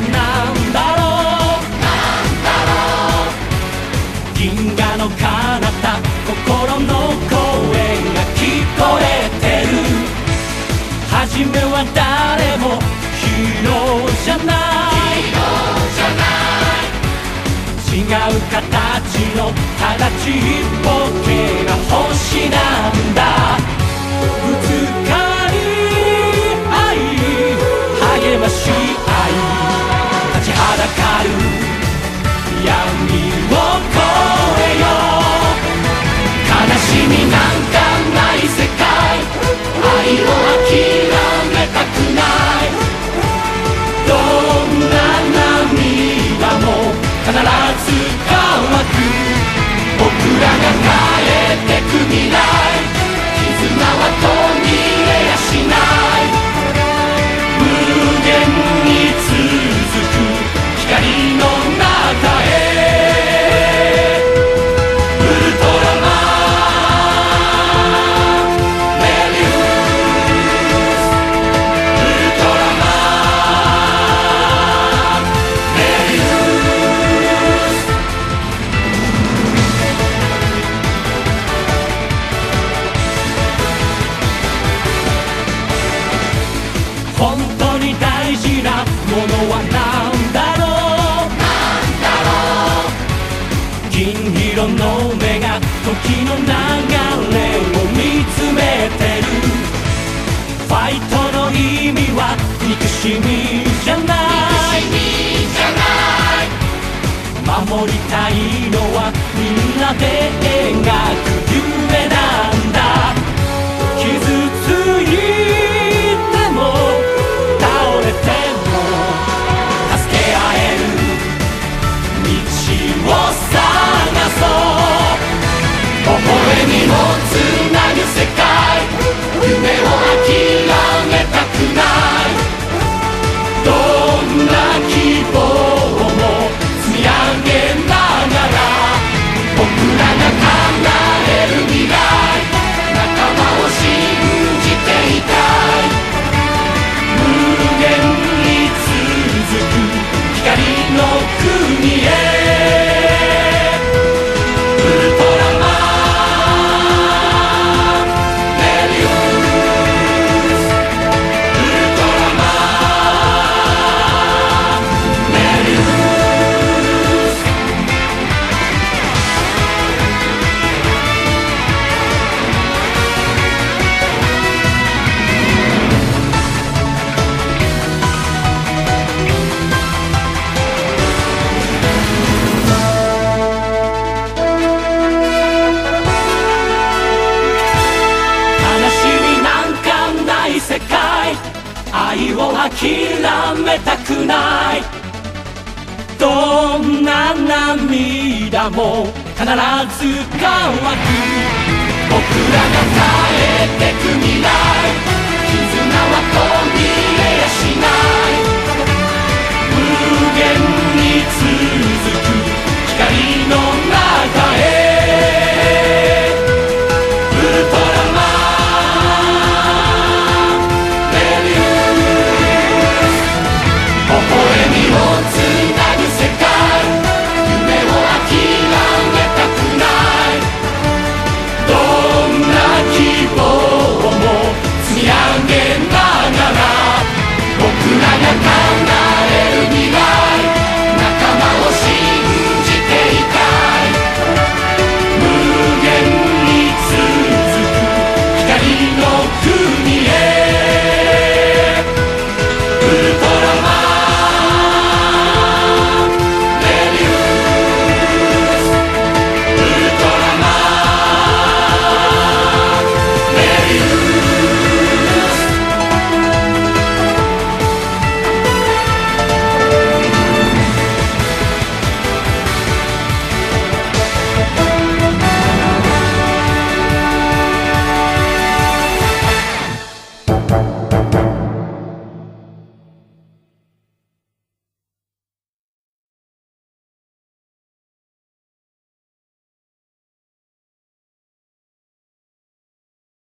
なんだろうなんだろう銀河の彼方心の声が聞こえてる。初めは誰もヒーローじゃないヒーローじゃない違う形のただちっぽけな星なんだ銀色の目が時の流れを見つめてる。ファイトの意味は憎しみじゃない。守りたいのはみんなで。冷たくない。どんな涙も必ず乾く。僕らが変えてく未来。絆は途切